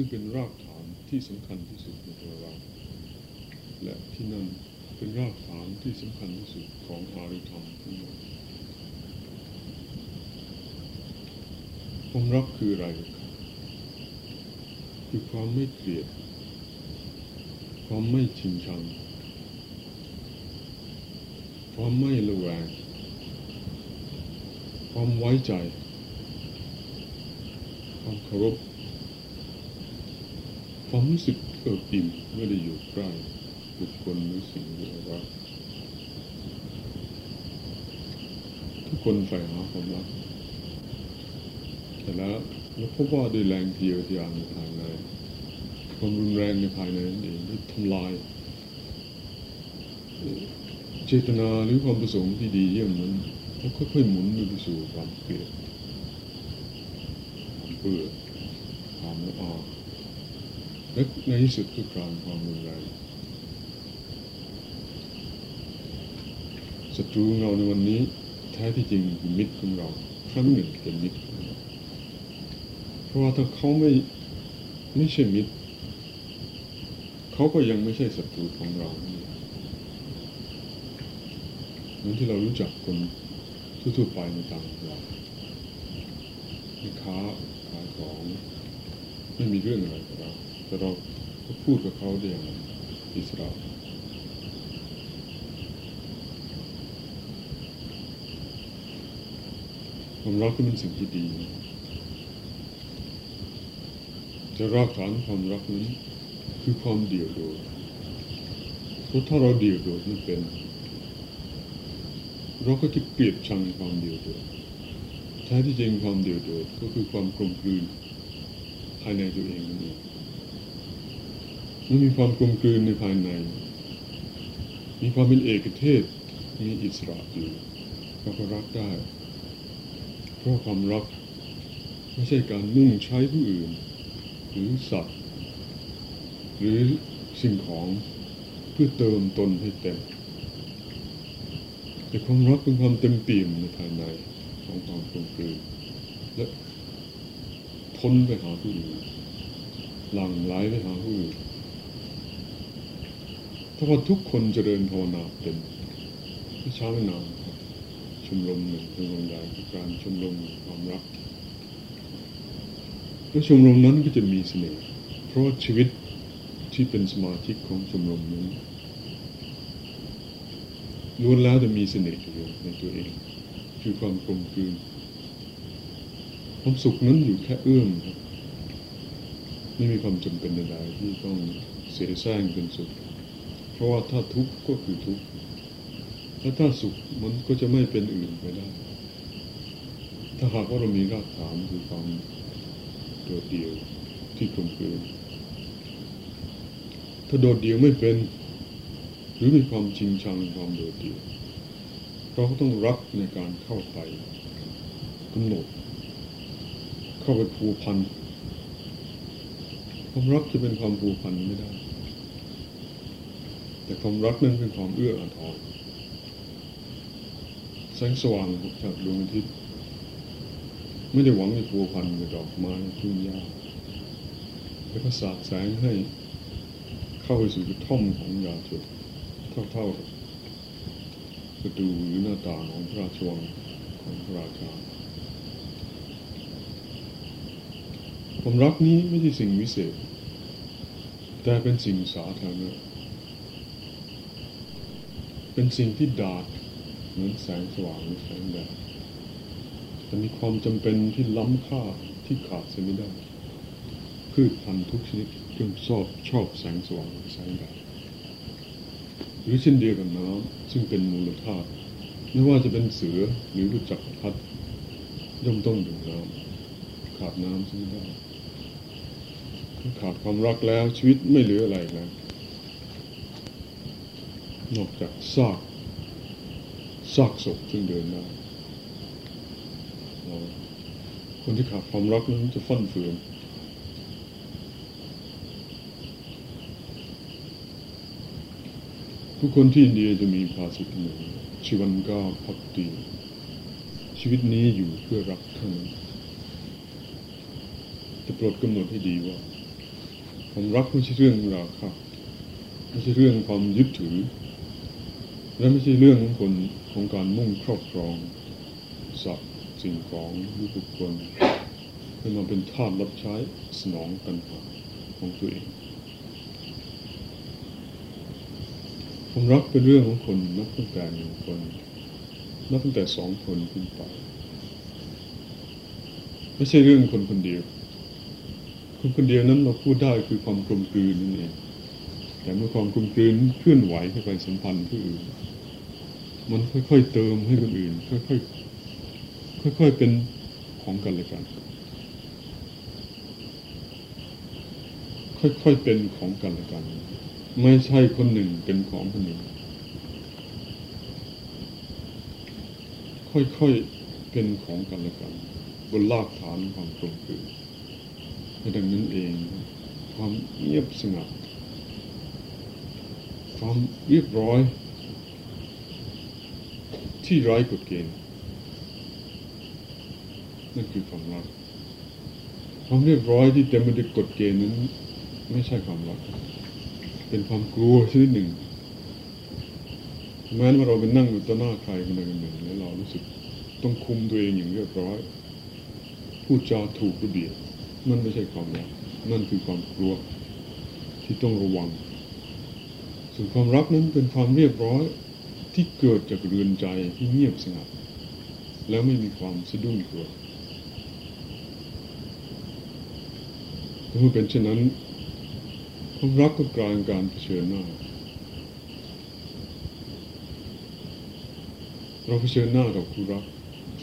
ซึ่งเป็นรากฐานที่สำคัญที่สุดในตัวเรา และที่นั่นเป็นรากฐานที่สำคัญที่สุดของอาริธรรมทั้งหมดความรักคืออะไรคือความไม่เกลียด ความไม่ชิงชัง ความไม่ระแวง ความไว้ใจ ความเคารพ ความรู้สึกเอิบอิ่มเมื่อได้อยู่ใกล้บุคคลหรือสิ่งที่เรารักทุกคนใฝ่หาความรักแต่แล้วเราพบว่าด้วยแรงเทียวที่อ่านในภายในความรุนแรงในภายในนั่นเองที่ทำลาย เจตนาหรือความประสงค์ที่ดีเยี่ยมนั้นแล้วค่อยๆหมุนไปสู่ความเกลียดความเบื่อความละอ และในที่สุดก็กลายความรุนแรงศัตรูของเราในวันนี้แท้ที่จริงคือมิตรของเราครั้งหนึ่งเป็นมิตรของเราเพราะว่าถ้าเขาไม่ไม่ใช่มิตร เขาก็ยังไม่ใช่ศัตรูของเราเหมือนที่เรารู้จักคนทั่วๆไปในต่างประเทศมีค้าขายของไม่มีเรื่องอะไรกับเรา แต่เราพูดกับเขาได้อย่างอิสระความรักก็เป็นสิ่งที่ดีจะรากฐานความรักนั้นคือความเดี่ยวโดดเพราะถ้าเราเดี่ยวโดดไม่เป็น เราก็จะเกลียดชังความเดี่ยวโดดแท้ที่จริงความเดี่ยวโดดก็คือความกลมกลืนภายในตัวเองนั่นเอง มื่อมีความกลมกลืนในภายใน มีความเป็นเอกเทศ มีอิสระอยู่เราก็รักได้ เพราะความรัก ไม่ใช่การนุ่งใช้ผู้อื่น หรือสัตว์ หรือสิ่งของเพื่อเติมตนให้เต็ม แต่ความรักเป็นความเต็มเปี่ยมในภายในของความกลมกลืนและพ้นไปหาผู้อื่นหลั่งไหลไปหาผู้อื่น ถ้าว่าทุกคนเจริญภาวนาเป็นไม่ช้าไม่นานครับชมรมหนึ่งชมรมใหญ่คือการชมรมความรักและชมรมนั้นก็จะมีเสน่ห์เพราะชีวิตที่เป็นสมาชิกของชมรมนั้นล้วนแล้วจะมีเสน่ห์อยู่ในตัวเอง คือความกลมกลืนความสุขนั้นอยู่แค่เอื้อมครับไม่มีความจำเป็นใดๆที่ต้องเสียแซงเป็นสุข ราะว่าถ้าทุกข์ก็คือทุกข์และถ้าสุขมันก็จะไม่เป็นอื่นไปได้ ถ้าหากว่าเรามีรากฐานคือความโดดเดี่ยวที่กลมกลืนถ้าโดดเดี่ยวไม่เป็น หรือมีความจริงชังความโดดเดี่ยวเราก็ต้องรักในการเข้าไปกำหนด เข้าไปผูกพันความรักจะเป็นความผูกพันไม่ได้ แต่ความรักนั้นเป็นความเอื้ออาทรแสงสว่างจากดวงอาทิตย์ไม่ได้หวังให้ผูกพันกับดอกไม้ทุ่งหญ้าแล้วก็สาดแสงให้เข้าไปสู่กระท่อมของยาจดเท่าๆกับประตูหรือหน้าต่างของพระราชวังของพระราชาความรักนี้ไม่ใช่สิ่งวิเศษ แต่เป็นสิ่งสาธารณะ เป็นสิ่งที่ดาดเหมือนแสงสว่างแสงแดดแต่มีความจำเป็นที่ล้ำค่าที่ขาดเสียไม่ได้พืชพันธุ์ทุกชนิดย่อมชอบชอบแสงสว่างแสงแดดหรือเช่นเดียวกับน้ำซึ่งเป็นมูลธาตุไม่ว่าจะเป็นเสือหรือรู้จักพัดย่อมต้องดื่มน้ำขาดน้ำซึ่งไม่ได้ขาดความรักแล้วชีวิตไม่เหลืออะไรแล้ว นอกจากซากซากศพซึ่งเดินได้คนที่ขาดความรักนั้นจะฟั่นเฟือนผู้คนที่อินเดียจะมีภาษิตหนึ่งชีวันก้าพักตีชีวิตนี้อยู่เพื่อรักเท่านั้นจะโปรดกำหนดให้ดีว่าความรักไม่ใช่เรื่องราคะไม่ใช่เรื่องความยึดถือ และไม่ใช่เรื่องของคนของการมุ่งครอบครองสัตว์สิ่งของหรือบุคคลให้มาเป็นทาสรับใช้สนองตัณหาของตัวเองความรักเป็นเรื่องของคนนับตั้งแต่หนึ่งคนนับตั้งแต่สองคนขึ้นไปไม่ใช่เรื่องคนคนเดียว คนคนเดียวนั้นเราพูดได้คือความกลมกลืนนั่นเองแต่เมื่อความกลมกลืนเคลื่อนไหวเข้าไปสัมพันธ์ผู้อื่น มันค่อยๆเติมให้คนอื่น ค่อยๆค่อยๆเป็นของกันและกัน ค่อยๆเป็นของกันและกัน ไม่ใช่คนหนึ่งเป็นของคนหนึ่ง ค่อยๆเป็นของกันและกัน บนรากฐานความกลมกลืนดังนั้นเอง ความเงียบสงบความเรียบร้อย ที่ร้กฎเกณฑ์นั่นคือความรักความเรียบร้อยที่เต็มไปด้วยกฎเกณฑ์นั้น ไม่ใช่ความรัก เป็นความกลัวชนิดหนึ่งแม้ว่าเราไปนั่งอยู่ต่อหน้าใครคนใดคนหนึ่งแล้วเรารู้สึกต้องคุมตัวเองอย่างเรียบร้อยพูดจาถูกระเบียบมันไม่ใช่ความรักนั่นคือความกลัว ที่ต้องระวัง ส่วนความรักนั้นเป็นความเรียบร้อย ที่เกิดจากเรือนใจที่เงียบสงบแล้วไม่มีความสะดุ้งกลัวเมื่อเป็นเช่นนั้นความรักก็กลายเป็นการเผชิญหน้า เราเผชิญหน้ากับคู่รัก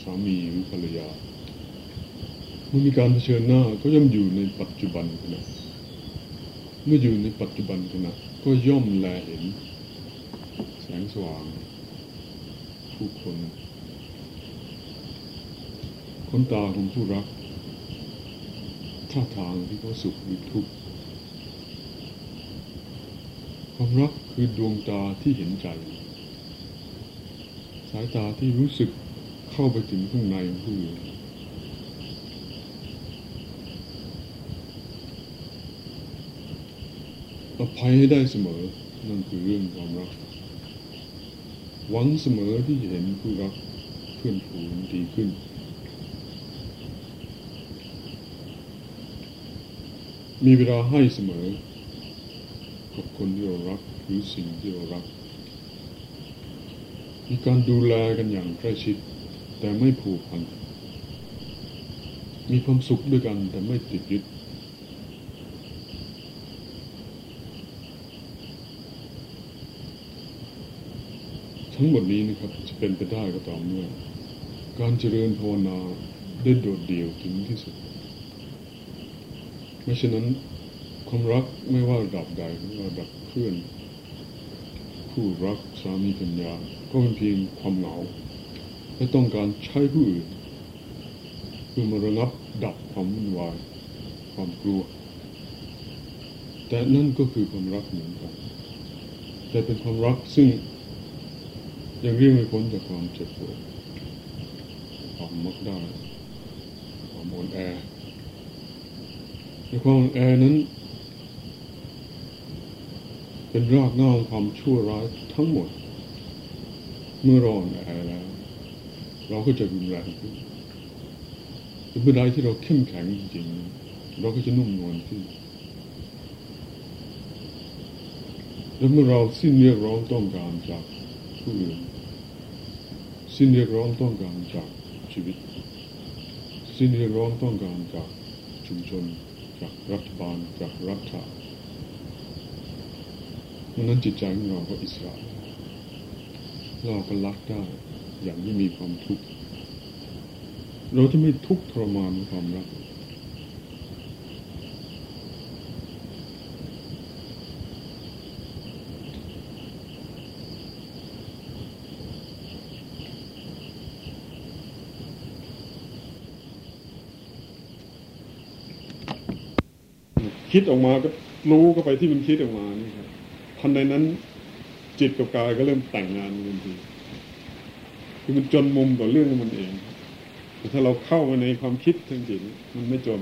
สามีหรือภรรยาเมื่อมีการเผชิญหน้าก็ย่อมอยู่ในปัจจุบันขณะเมื่ออยู่ในปัจจุบันขณะก็ย่อมแลเห็น งสว่างผู้คนคนตาของผู้รัก ท่าทางที่เขาสุขหรือทุกข์ความรักคือดวงตาที่เห็นใจ สายตาที่รู้สึกเข้าไปถึงข้างในของผู้อื่นอภัยให้ได้เสมอ นั่นคือเรื่องความรัก หวังเสมอที่จะเห็นผู้รักเพื่อนฝูงดีขึ้น มีเวลาให้เสมอ กับคนที่เรารักหรือสิ่งที่เรารัก มีการดูแลกันอย่างใกล้ชิด แต่ไม่ผูกพัน มีความสุขด้วยกันแต่ไม่ติดยึด ทั้งหมดนี้นะครับจะเป็นไปได้ก็ต่อเมื่อ การเจริญภาวนาได้โดดเดี่ยวถึงที่สุด ไม่เช่นนั้นความรักไม่ว่าระดับใดไม่ว่าระดับเพื่อนคู่รักสามีภรรยาก็เป็นเพียงความเหงาและต้องการใช้ผู้อื่นเพื่อมาระงับดับความวุ่นวายความกลัว แต่นั่นก็คือความรักเหมือนกันแต่เป็นความรักซึ่ง ยังเรียกไม่พ้นจากความเจ็บปวดความมักได้ความอ่อนแอในความอ่อนแอนั้น เป็นรากเหง้าของความชั่วร้ายทั้งหมด เมื่อราอ่อนแอแล้ว เราก็จะรุนแรงขึ้นเมื่อใดที่เราเข้มแข็งจริงๆเราก็จะนุ่มนวลขึ้นแล้วเมื่อเราสิ้นเรียกร้องต้องการจากู้อื่นสิ้นเรียกร้องต้องการจากชีวิต สิ้นเรียกร้องต้องการจากชุมชน จากรัฐบาลจากรัฐาวันนั้นจิตใจของเราก็อิสระ เราก็รักได้อย่างไม่มีความทุกข์เราจะไม่ทุกข์ทรมานความรัก คิดออกมาก็รู้ก็ไปที่มันคิดออกมานี่ครับทันใดนั้น จิตกับกายก็เริ่มแต่งงานกันทีคือมันจนมุมต่อเรื่องของมันเองแต่ถ้าเราเข้ามาในความคิดทางจิตมันไม่จน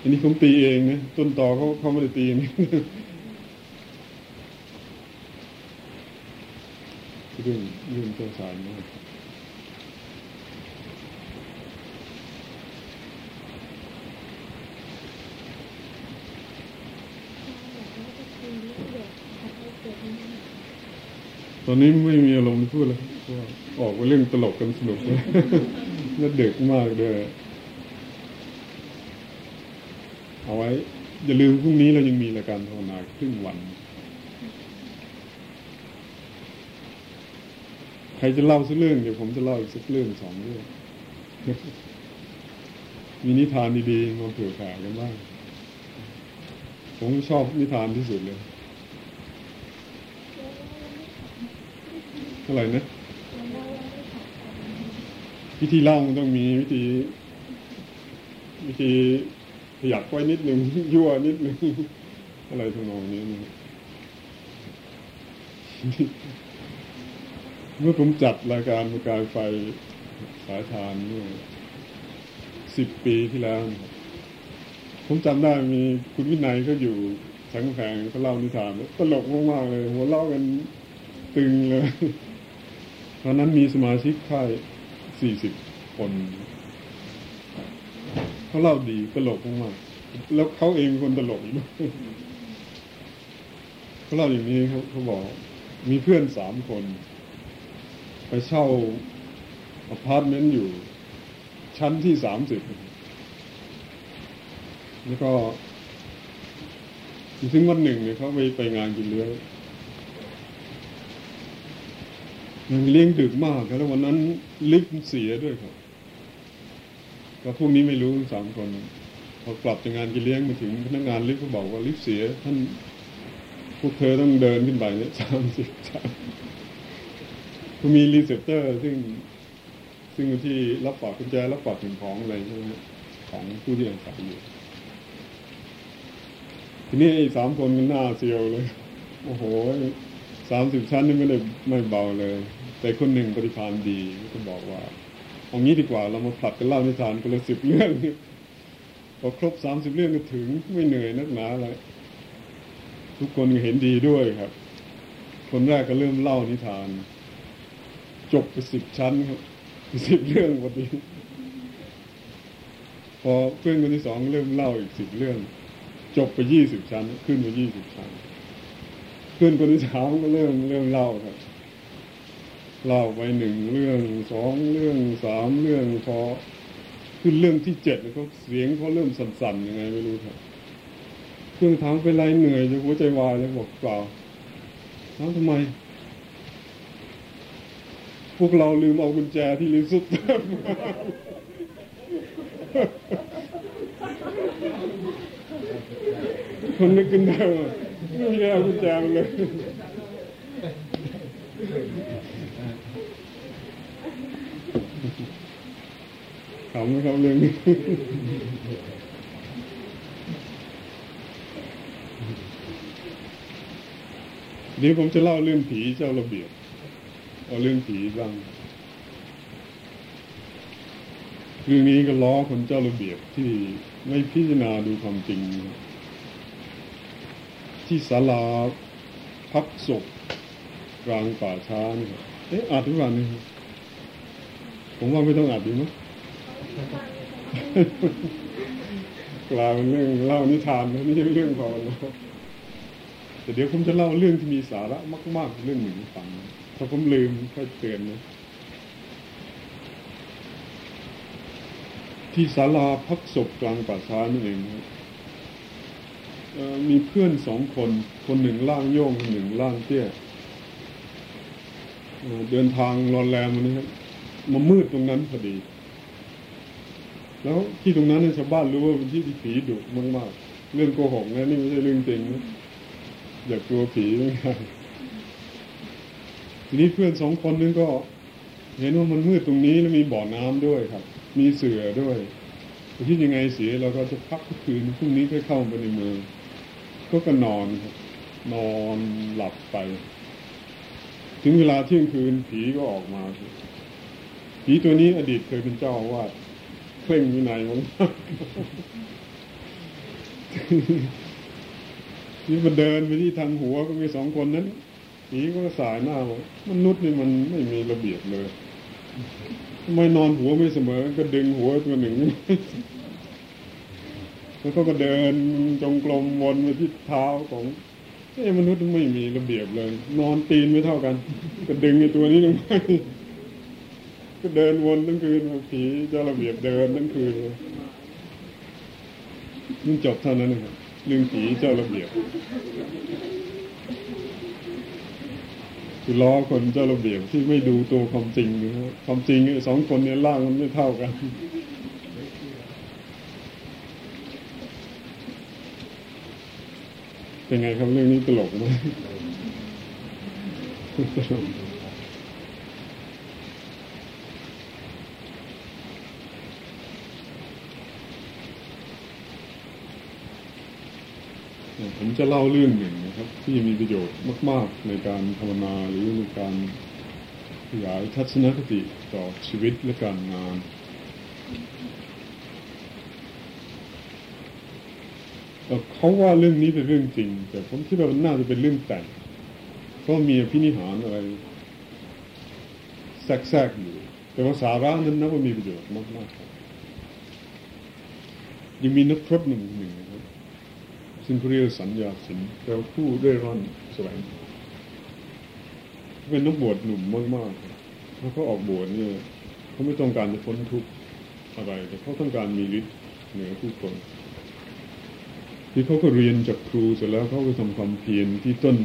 อันนี้ผมตีเองนะต้นต่อเขาเขาไม่ได้ตีนี่เรื่องเรื่องเจ้าสารมาก ตอนนี้ไม่มีอารมณ์พูดเลยว่าออกไปเรื่องตลกกันสนุกเลยน่าเด็กมากเลยเอาไว้ อย่าลืมพรุ่งนี้เรายังมีรายการภาวนาครึ่งวัน ใครจะเล่าสักเรื่องเดี๋ยวผมจะเล่าอีกสักเรื่องสองเรื่อง มีนิทานดีๆมาเผื่อแผ่กันบ้าง ผมชอบนิทานที่สุดเลย เท่าไหร่นะวิธีเล่ามันต้องมีวิธี วิธีขยับไว้นิดหนึ่งยั่วนิดหนึ่งอะไรทำนองนี้นะเมื่อผมจัดรายการประกายไฟสายทานเมื่อสิบปีที่แล้ว ผมจำได้มีคุณวินัยเขาอยู่สังแพงเขาเล่านิทานตลกมากๆเลย หัวเล่ากันตึงเลย ตอนนั้นมีสมาชิกค่ายสี่สิบคนเขาเล่าดีตลกมากๆแล้วเขาเองคนตลกด้วยเขาเล่าอย่างนี้เขาเขาบอก มีเพื่อนสามคน ไปเช่าอพาร์ตเมนต์อยู่ ชั้นที่สามสิบแล้วก็ถึงวันหนึ่งเนี่ยเขาไปไปงานกินเลี้ยง มันเลี้ยงดึกมากครับแล้ววันนั้นลิฟต์เสียด้วยครับก็พวกนี้ไม่รู้สามคนพอกลับจากงานกินเลี้ยงมาถึงพนักงานลิฟต์ก็บอกว่าลิฟต์เสีย ท่านพวกเธอต้องเดินขึ้นไปเนี่ยสามสิบชั้นก็มี receptor ซึ่งซึ่งที่รับฝากกุญแจรับฝากสิ่งของอะไรใช่ไหมของผู้ที่อาศัยอยู่ทีนี้ไอ้สามคนมันหน้าเซียวเลย โอ้โห สามสิบชั้นนี่ไม่ได้ไม่เบาเลย แต่คนหนึ่งปฏิภาณดีก็บอกว่าเอางี้ดีกว่าเรามาผลัดกันเล่านิทานคนละสิบเรื่องพอครบสามสิบเรื่องก็ถึงไม่เหนื่อยนักหนาอะไรทุกคนเห็นดีด้วยครับ คนแรกก็เริ่มเล่านิทาน จบไปสิบชั้นครับสิบเรื่องพอดีพอเพื่อนคนที่สองเริ่มเล่าอีกสิบเรื่อง จบไปยี่สิบชั้น ขึ้นมายี่สิบชั้น เพื่อนคนที่สามก็เริ่มเริ่มเล่าครับเล่าไปหนึ่งเรื่องสองเรื่องสามเรื่องพอขึ้นเรื่องที่เจ็ดเขาเสียงเขาเริ่มสั่นๆยังไงไม่รู้ครับเพื่อนถามเป็นไรเหนื่อยจะหัวใจวายเลยบอกเปล่าถามทำไม พวกเราลืมเอากุญแจที่ลิสุดคนนึกขึ้นได้ว่า ไม่ได้เอากุญแจเลยขำไหมครับเรื่องนี้เดี๋ยวผมจะเล่าเรื่องผีเจ้าระเบียบเอาเรื่องผีบ้างเรื่องนี้ก็ล้อคนเจ้าระเบียบที่ไม่พิจารณาดูความจริง ที่ศาลาพักศพกลางป่าช้านี่ครับเอ๊ะอาจทุกวันนี้ผมว่าไม่ต้องอาจดีมั้ยกลายเป็นเรื่องเล่านิทานนะไม่ใช่เรื่องของเราแต่เดี๋ยวผมจะเล่าเรื่องที่มีสาระมาก ๆ เรื่องหนึ่งฟังถ้าผมลืมค่อยเตือนนะที่ศาลาพักศพกลางป่าช้านี่เองนะ มีเพื่อนสองคน คนหนึ่งล่างโย่งคนหนึ่งล่างเตี้ยเดินทางรอนแรมมันนะครับมามืดตรงนั้นพอดี แล้วที่ตรงนั้นชาวบ้านรู้ว่าเป็นที่ที่ผีดุมากๆ เรื่องโกหกนะนี่ไม่ใช่เรื่องจริงนะอย่ากลัวผีไม่ได้ทีนี้เพื่อนสองคนนึงก็เห็นว่ามันมืดตรงนี้แล้วมีบ่อน้ำด้วยครับ มีเสือด้วยที่ยังไงเสียเราก็จะพักคืนพรุ่งนี้ค่อยเข้าไปในเมือง ก็ก็นอนนอนหลับไป ถึงเวลาเที่ยงคืนผีก็ออกมาผีตัวนี้อดีตเคยเป็นเจ้าวาสเคร่งวินัยมากนี่มันเดินไปที่ทางหัวก็มีสองคนนั้นผีก็สายหน้าบอกมนุษย์นี่มันไม่มีระเบียบเลยทำไมนอนหัวไม่เสมอ ก็ดึงหัวตัวหนึ่ง แล้วก็ก็เดินจงกรมวนไปที่เท้าของเอ้มนุษย์ไม่มีระเบียบเลย นอนตีนไม่เท่ากัน ก็ดึงไอ้ตัวนี้ลงไปก็เดินวนทั้งคืนผีเจ้าระเบียบเดินทั้งคืนเลยมันจบเท่านั้นนะครับเรื่องผีเจ้าระเบียบคือล้อคนเจ้าระเบียบที่ไม่ดูตัวความจริงนะครับความจริงสองคนเนี่ยร่างมันไม่เท่ากัน เป็นไงครับเรื่องนี้ตลกไหมตลกผมจะเล่าเรื่องหนึ่งนะครับ ที่มีประโยชน์มาก ๆ ในการภาวนาหรือในการขยายทัศนคติต่อชีวิตและการงาน เขาว่าเรื่องนี้เป็นเรื่องจริง แต่ผมคิดว่ามันน่าจะเป็นเรื่องแต่งเพราะมีพินิหารอะไรแทรกๆอยู่แต่ว่าสาระนั้นนับว่ามีประโยชน์มากๆครับยังมีนักพรตหนึ่งหนึ่งนะครับซึ่งเรียกสัญญาสินแปลว่ผู้ได้ร่อนแสวงเป็นนักบวชหนุ่มมากๆแล้วเขาออกบวชเนี่ยเขาไม่ต้องการจะพ้นทุกข์อะไร แต่เขาต้องการมีฤทธิ์เหนือผู้คน ที่เขาก็เรียนจากครูเสร็จแล้วเขาไปทำความเพียรที่ต้น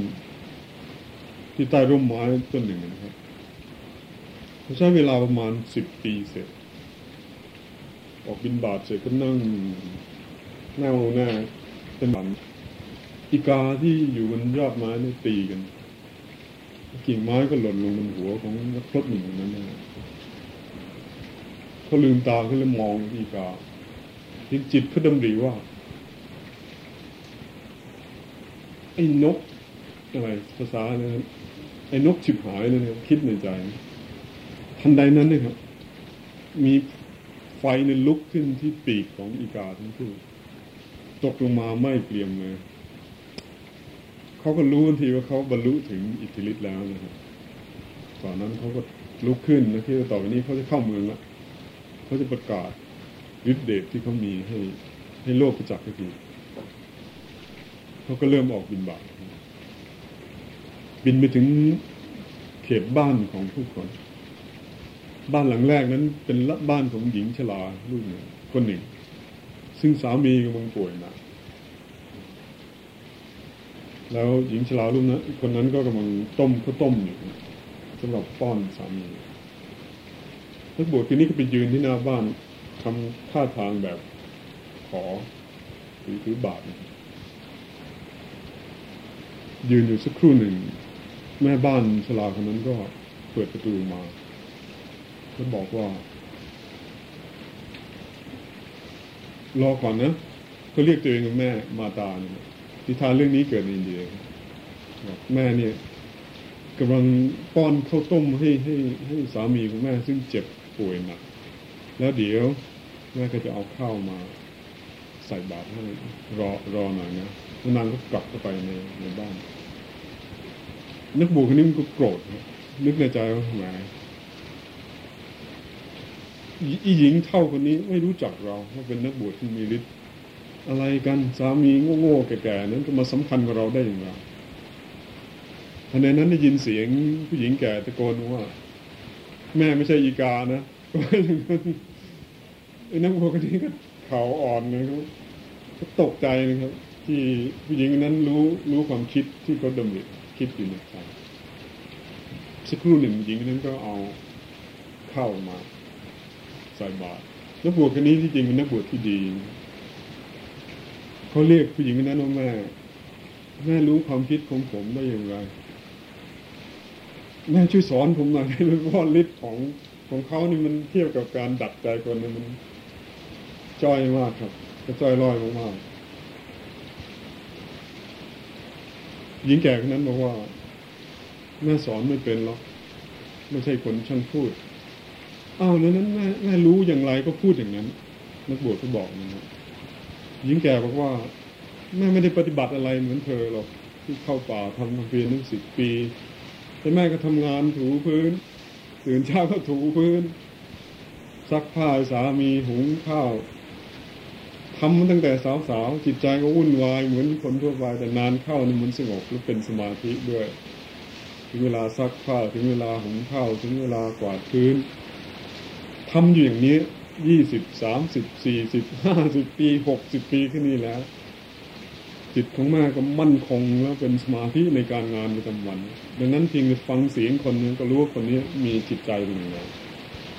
ที่ใต้ร่มไม้ต้นหนึ่งนะครับเขาใช้เวลาประมาณสิบปีเสร็จ ออกบินบาทเสร็จก็นั่งหน้าหน้าเป็นบันอีกาที่อยู่บนยอดไม้นี่ตีกัน กิ่งไม้ก็หล่นลงบนหัวของนักพรตหนึ่งคนนั้นนะเขาลืมตาขึ้นแล้วมองอีกาจิตเขาดำริว่า ไอ้นกอะไรภาษาเนี่ยไอ้นกฉิบหายเลยคิดในใจ ทันใดนั้นเนี่ยครับ มีไฟในลุกขึ้นที่ปีกของอีกาทั้งคู่ตกลงมาไม่เกลียมเลยเขาก็รู้ทันทีว่าเขาบรรลุถึงอิทธิฤทธิ์แล้วนะครับตอนนั้นเขาก็ลุกขึ้นนะที่ต่อไปนี้เขาจะเข้าเมืองละเขาจะประกาศฤทธิเดชที่เขามีให้ให้โลกประจักษ์ที เขาก็เริ่มออกบินบาตบินไปถึงเขตบ้านของผู้คน บ้านหลังแรกนั้นเป็นบ้านของหญิงชราลูกหนึ่งคนหนึ่ง ซึ่งสามีกำลังป่วยหนักแล้วหญิงชราลูกนั้นคนนั้นก็กำลังต้มข้าวต้มอยู่สำหรับป้อนสามีนักบวชคนนี้ก็ไปยืนที่หน้าบ้านทำท่าทางแบบขอถือถือบาท ยืนอยู่สักครู่หนึ่ง แม่บ้านชราคนนั้นก็เปิดประตูมาแล้วบอกว่า รอก่อนนะก็เรียกตัวเองว่าแม่มาตาเนี่ยนิทานเรื่องนี้เกิดในอินเดียบอกแม่เนี่ยกำลังป้อนข้าวต้มให้ให้ให้สามีของแม่ซึ่งเจ็บป่วยหนักแล้วเดี๋ยวแม่ก็จะเอาข้าวมาใส่บาตรให้รอรอหน่อยนะ นางก็กลับเข้าไปในในบ้านนึกบูคนนี้มันก็โกรธนึกในใจว่าแหมอีหญิงเท่าคนนี้ไม่รู้จักเราว่าเป็นนักบวชที่มีฤทธิ์อะไรกันสามีโง่ๆแก่ๆนั้นจะมาสำคัญกับเราได้อย่างไรทันใดนั้นได้ยินเสียงผู้หญิงแก่ตะโกนว่า แม่ไม่ใช่อีกานะไอ้นักบวชคนนี้ก็เขาอ่อนนะครับก็ตกใจนะครับ ที่ผู้หญิงนั้นรู้รู้ความคิดที่เขาดำริคิดอยู่ในใจสักครู่หนึ่งหญิงนั้นก็เอาเข้ามาใส่บาตรนักบวชคนนี้ที่จริงเป็นนักบวชที่ดีเขาเรียกผู้หญิงคนนั้นว่าแม่แม่รู้ความคิดของผมได้อย่างไรแม่ช่วยสอนผมหน่อยให้รู้ว่าฤทธิ์ของของเขานี่มันเทียบกับการดัดใจคนนี่มันจ้อยมากครับก็จ้อยลอยมากๆ หญิงแก่คนนั้นบอกว่าแม่สอนไม่เป็นหรอกไม่ใช่คนช่างพูดอ้าวแล้วนั้นแม่แม่รู้อย่างไรก็พูดอย่างนั้นนักบวชก็บอกนะครับหญิงแก่บอกว่าแม่ไม่ได้ปฏิบัติอะไรเหมือนเธอหรอกที่เข้าป่าทำทำเพียรตั้งสิบปีแต่แม่ก็ทำงานถูพื้นตื่นเช้าก็ถูพื้นซักผ้าสามีหุงข้าว ทำมาตั้งแต่สาวๆจิตใจก็วุ่นวายเหมือนคนทั่วไปแต่นานเข้านี่มันสงบแล้วเป็นสมาธิด้วย ถึงเวลาซักผ้าถึงเวลาหุงข้าวถึงเวลากวาดพื้นทำอยู่อย่างนี้ยี่สิบสามสิบสี่สิบห้าสิบปีหกสิบปีขึ้นนี้แล้ว จิตของแม่ก็มั่นคงแล้วเป็นสมาธิในการงานประจำวัน ดังนั้นเพียงฟังเสียงคนนึงก็รู้ว่าคนนี้มีจิตใจเป็นยังไง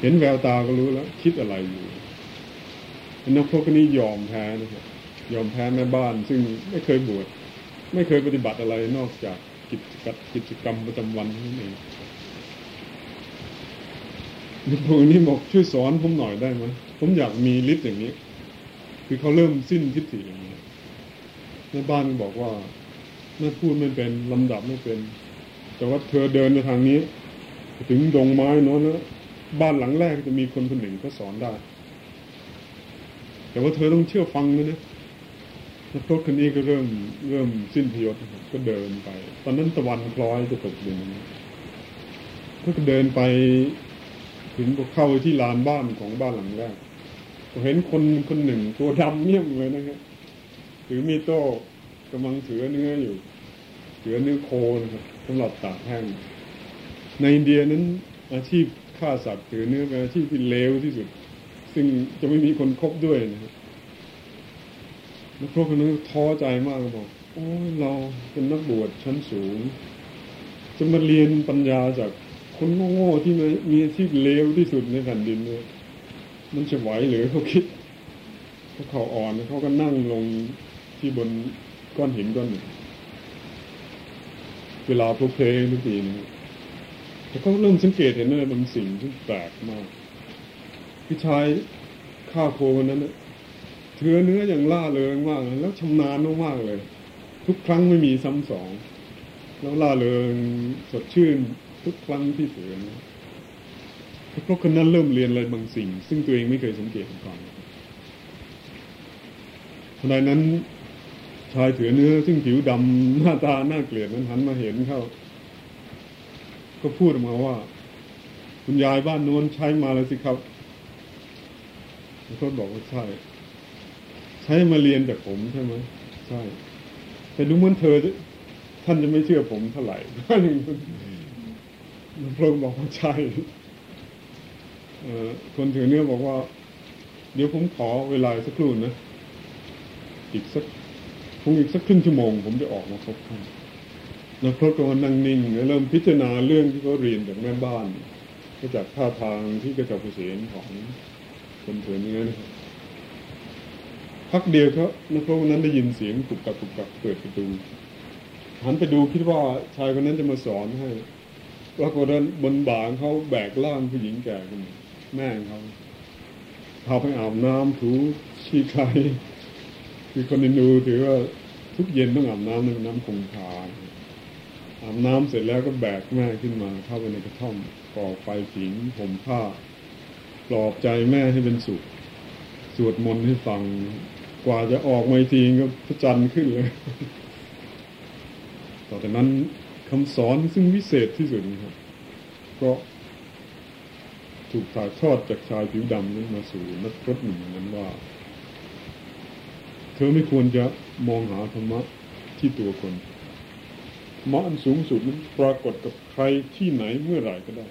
เห็นแววตาก็รู้แล้ว คิดอะไรอยู่ นักพวกนี้ยอมแพ้นะครับยอมแพ้แม่บ้าน ซึ่งไม่เคยบวชไม่เคยปฏิบัติอะไรนอกจากกิจกรรมกิจกรรมประจำวันนั่นเองนักพวกนี้บอกช่วยสอนผมหน่อยได้ไหมผมอยากมีฤทธิ์อย่างนี้ คือเขาเริ่มสิ้นทิฏฐิอย่างนี้แม่บ้านบอกว่าแม่พูดไม่เป็นลำดับไม่เป็น แต่ว่าเธอเดินในทางนี้ ถึงดงไม้นนนะบ้านหลังแรกจะมีคนคนหนึ่งเขาสอนได้ แต่ว่าเธอต้องเชื่อฟังนะนะแล้วคันนี้ก็เริ่มเริ่มสิ้นพยศก็เดินไป ตอนนั้นตะวันคล้อยจะตกดินก็เดินไปถึงก็เข้าที่ลานบ้านของบ้านหลังแรกก็เห็นคนคนหนึ่งตัวดำเงียบเลยนะครับถือมีโต้กำลังถือเนื้ออยู่ถือเนื้อโคนะครับสำหรับตากแห้งในอินเดียนั้นอาชีพฆ่าสัตว์ถือเนื้อเป็นอาชีพที่เลวที่สุด ซึ่งจะไม่มีคนคบด้วยนะครับแล้วพวกคนนั้นท้อใจมากบอก โอ้ยเราเป็นนักบวชชั้นสูง จะมาเรียนปัญญาจากคนโง่ๆที่มีอาชีพเลวที่สุดในแผ่นดินเนี่ยมันจะไหวหรือเขาคิดเขาเขาอ่อนเขาก็นั่งลงที่บนก้อนหินก้อนหนึ่งเวลาพวกเพลงทุกทีนะแต่เขาเริ่มสังเกตเห็นว่ามันสิ่งที่แปลกมาก พี่ชายฆ่าโคคนนั้นนะเถือเนื้ออย่างล่าเริงมากแล้วชำนาญมากๆเลย ทุกครั้งไม่มีซ้ำสอง แล้วล่าเริงสดชื่นทุกครั้งที่เสือนะเพราะคนนั้นเริ่มเรียนอะไรบางสิ่ง ซึ่งตัวเองไม่เคยสังเกตมาก่อนขณะนั้นชายเถือเนื้อ ซึ่งผิวดำหน้าตาหน้าเกลียดนั้นหันมาเห็นเข้า ก็พูดออกมาว่า คุณยายบ้านโน้นใช้มาแล้วสิครับ เขาบอกว่าใช่ ใช้มาเรียนจากผมใช่ไหมใช่ แต่ดูเหมือนเธอ ท่านจะไม่เชื่อผมเท่าไหร่พระองค์บอกว่าใช่คนถือเนื้อบอกว่า เดี๋ยวผมขอเวลาสักครู่นะอีกสักคงอีกสักครึ่งชั่วโมง ผมจะออกมาพบท่านแล้วพระก็นั่งนิ่งเริ่มพิจารณาเรื่องที่เขาเรียนจากแม่บ้าน ก็จากท่าทางที่กระจกเสียงของ คนถือเนื้อนะพักเดียวเขานักพระนั้นได้ยินเสียงกุกกักกุกกักเปิดประตูหันไปดูคิดว่าชายคนนั้นจะมาสอนให้ปรากฏว่าบนบ่าเขาแบกร่างผู้หญิงแก่คนแม่เขาพาไปอาบน้ำถูชีไครคือคนอินดูถือว่าทุกเย็นต้องอาบน้ำในน้ำคงคาอาบน้ำเสร็จแล้วก็แบกแม่ขึ้นมาเข้าไปในกระท่อมก่อไฟผิงผมผ้า ปลอบใจแม่ให้เป็นสุข สวดมนต์ให้ฟัง กว่าจะออกมาทีก็พระจันทร์ขึ้นเลย ต่อจากนั้นคำสอนซึ่งวิเศษที่สุดครับก็ถูกถ่ายทอดจากชายผิวดำนั้นมาสู่นักพรตหนุ่มนั้นว่า เธอไม่ควรจะมองหาธรรมะที่ตัวคนธรรมะอันสูงสุดนั้นปรากฏกับใครที่ไหนเมื่อไหร่ก็ได้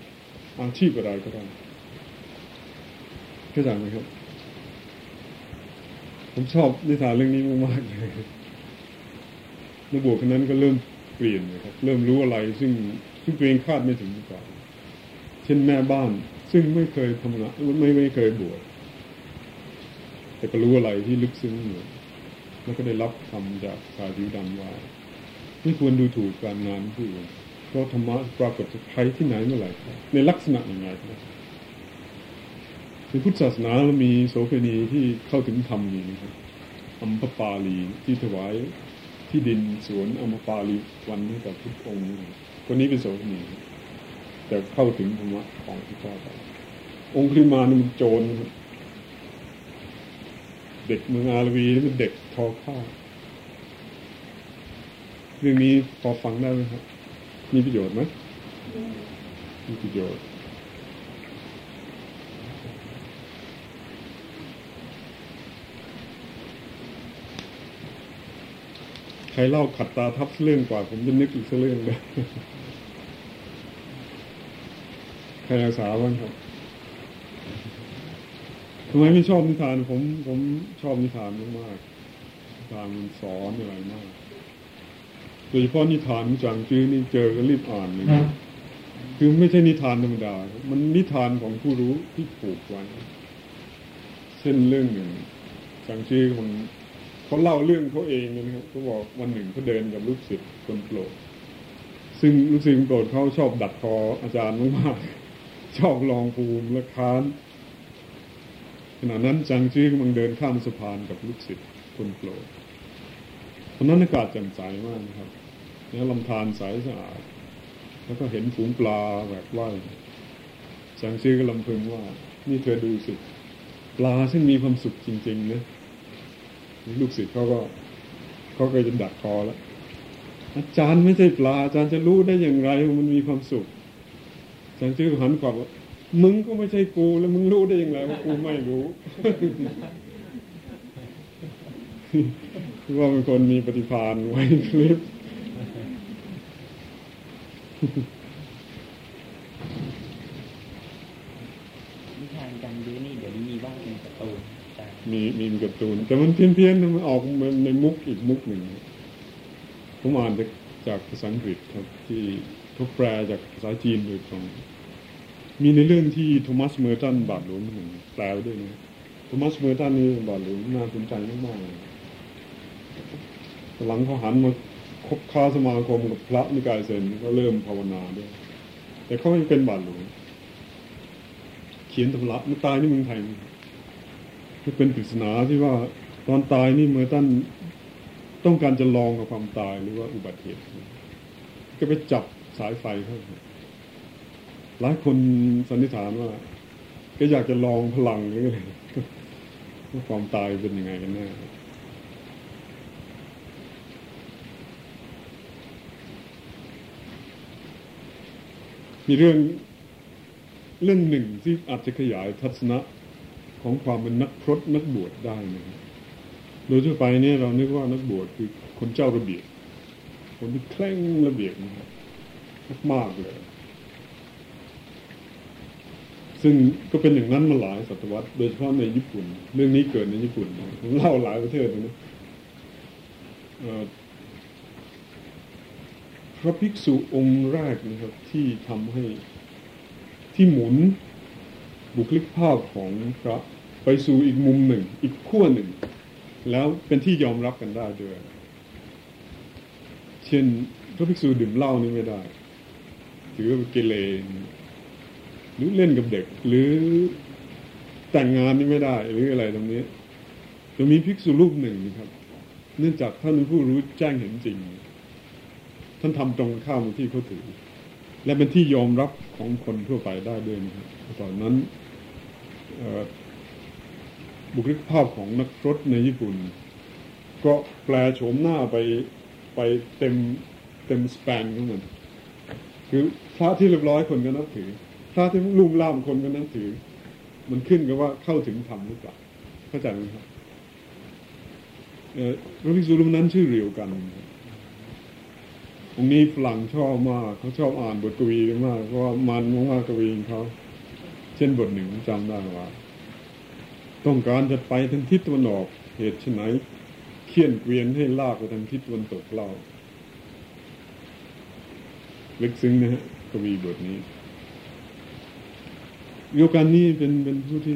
อาชีพอะไรก็ได้ เข้าใจไหมครับ ผมชอบนิทานเรื่องนี้มากๆเลยนักบวชคนนั้นก็เริ่มเปลี่ยนนะครับ เริ่มรู้อะไร ซึ่งซึ่งตัวเองคาดไม่ถึงมาก่อนเช่นแม่บ้าน ซึ่งไม่เคยทำงานไม่ไม่เคยบวชแต่ก็รู้อะไรที่ลึกซึ้งอยู่แล้วก็ได้รับคำจากชายผิวดำว่าไม่ควรดูถูกการงานผู้อื่นเพราะธรรมะปรากฏจะใครที่ไหนเมื่อไหร่ในลักษณะอย่างไรครับ ในพุทธศาสนาเรามีโสเภณีที่เข้าถึงธรรมนี่นะครับอัมพปาลีที่ถวายที่ดินสวนอัมพปาลีวันนี้กับทุกองค์คนนี้เป็นโสเภณีแต่เข้าถึงธรรมะของพระเจ้าไปองค์คริมานี่มันโจรเด็กเมืองอาลวีนี่เป็นเด็กทอผ้าเรื่องนี้พอฟังได้ไหมครับ มีประโยชน์ไหมมีประโยชน์ รเล่าขัดตาทับเรื่องกว่า ผมจะนึกอีกสักเรื่องเลยใครอาสาบ้างครับทำไมไม่ชอบนิทาน ผมผมชอบนิทานมากๆนิทานมันสอนอะไรมากโดยเฉพาะนิทานจางจื้อนี่เจอก็รีบอ่านเลยนะคือไม่ใช่นิทานธรรมดา มันนิทานของผู้รู้ที่ผูกไว้ เช่นเรื่องหนึ่งจางจื้อคน เขาเล่าเรื่องเขาเองนะครับเขาบอกวันหนึ่งเขาเดินกับลูกศิษย์คนโปรด ซึ่งลูกศิษย์คนโปรดเขาชอบดัดคออาจารย์มากๆชอบลองภูมิและค้านขณะนั้นจางจื้อกำลังเดินข้ามสะพานกับลูกศิษย์คนโปรดตอนนั้นอากาศแจ่มใสมากนะครับแล้วลำธารใสสะอาด แล้วก็เห็นฝูงปลาแบบว่ายจางจื้อก็ลำพึงว่า นี่เธอดูสิปลาซึ่งมีความสุขจริงๆนะ ลูกศิษย์เขาก็เขาก็จะดักคอแล้วอาจารย์ไม่ใช่ปลาอาจารย์จะรู้ได้อย่างไรว่ามันมีความสุขอาจารย์จื้อหันกลับว่ามึงก็ไม่ใช่กูแล้วมึงรู้ได้อย่างไรว่ากูไม่รู้ว่าเป็นคนมีปฏิภาณไว้คลิป นิทานจังดื้อนี่เดี๋ยวนี้มีบ้างเป็นการ์ตูนอาจารย์ มีมีการ์ตูน แต่มันเพี้ยนเพี้ยนๆมันออกมาในมุกอีกมุกหนึ่งผมอ่านจากภาษาอังกฤษครับที่เขาแปลจากภาษาจีนโดยตรงมีในเรื่องที่โทมัสเมอร์ตันบาทหลวงหนึ่งแปลไว้ด้วยนะโทมัสเมอร์ตันนี่บาทหลวงน่าสนใจมากๆเลยหลังเขาหันมาคบค้าสมาคมกับพระนิกายเซนก็เริ่มภาวนาด้วย แต่เขายังเป็นบาทหลวงเขียนตำรับมันตายนี่เมืองไทย เป็นปริศนาที่ว่าตอนตายนี่เมอร์ตันต้องการจะลองกับความตายหรือว่าอุบัติเหตุก็ไปจับสายไฟเข้าหลายคนสันนิษฐานว่า ก็อยากจะลองพลังหรืออะไรว่าความตายเป็นยังไงกันแน่มีเรื่องเรื่องหนึ่งที่อาจจะขยายทัศนะ ของความเป็นนักพรตนักบวชได้นะครับโดยทั่วไปเนี่ยเรานึกว่านักบวชคือคนเจ้าระเบียบคนที่เคร่งระเบียบนะครับมากเลย ซึ่งก็เป็นอย่างนั้นมาหลายศตวรรษโดยเฉพาะในญี่ปุ่น เรื่องนี้เกิดในญี่ปุ่นผมเล่าหลายประเทศนะพระภิกษุองค์แรกนะครับ ที่ทำให้ที่หมุน บุคลิกภาพของพระไปสู่อีกมุมหนึ่ง อีกขั้วหนึ่ง แล้วเป็นที่ยอมรับกันได้ด้วย เช่นพระภิกษุดื่มเหล้านี่ไม่ได้ถือว่าเป็นเกเรหรือเล่นกับเด็ก หรือแต่งงานนี่ไม่ได้ หรืออะไรตรงนี้จะมีภิกษุรูปหนึ่งนะครับ เนื่องจากท่านเป็นผู้รู้แจ้งเห็นจริง ท่านทำตรงข้ามที่เขาถือ และเป็นที่ยอมรับของคนทั่วไปได้ด้วยนะครับตอนนั้นบุคลิกภาพของนักรตในญี่ปุ่น ก็แปลโฉมหน้าไปไปเต็มเต็มสแปนของมันคือพระที่เรียบร้อยคนก็นับถือ พระที่ลุ่มล่ามคนก็นับถือ มันขึ้นกับว่าเข้าถึงธรรมหรือเปล่าเข้าใจไหมครับเอ่อพระภิกษุรูปนั้นชื่อเรียวกันครับ องนี้ฝรั่งชอบมากเขาชอบอ่านบทกวีมากเพราะมันมากๆกวีของเขา เช่นบทหนึ่งจำได้ว่า ต้องการจะไปทางทิศตะวันออกเหตุไฉนเคี่ยนเกวียนให้ลากไปทางทิศตะวันตกเล่าลึกซึ้งนะฮะกวีบทนี้เดียกันนี่เป็นเป็นผู้ที่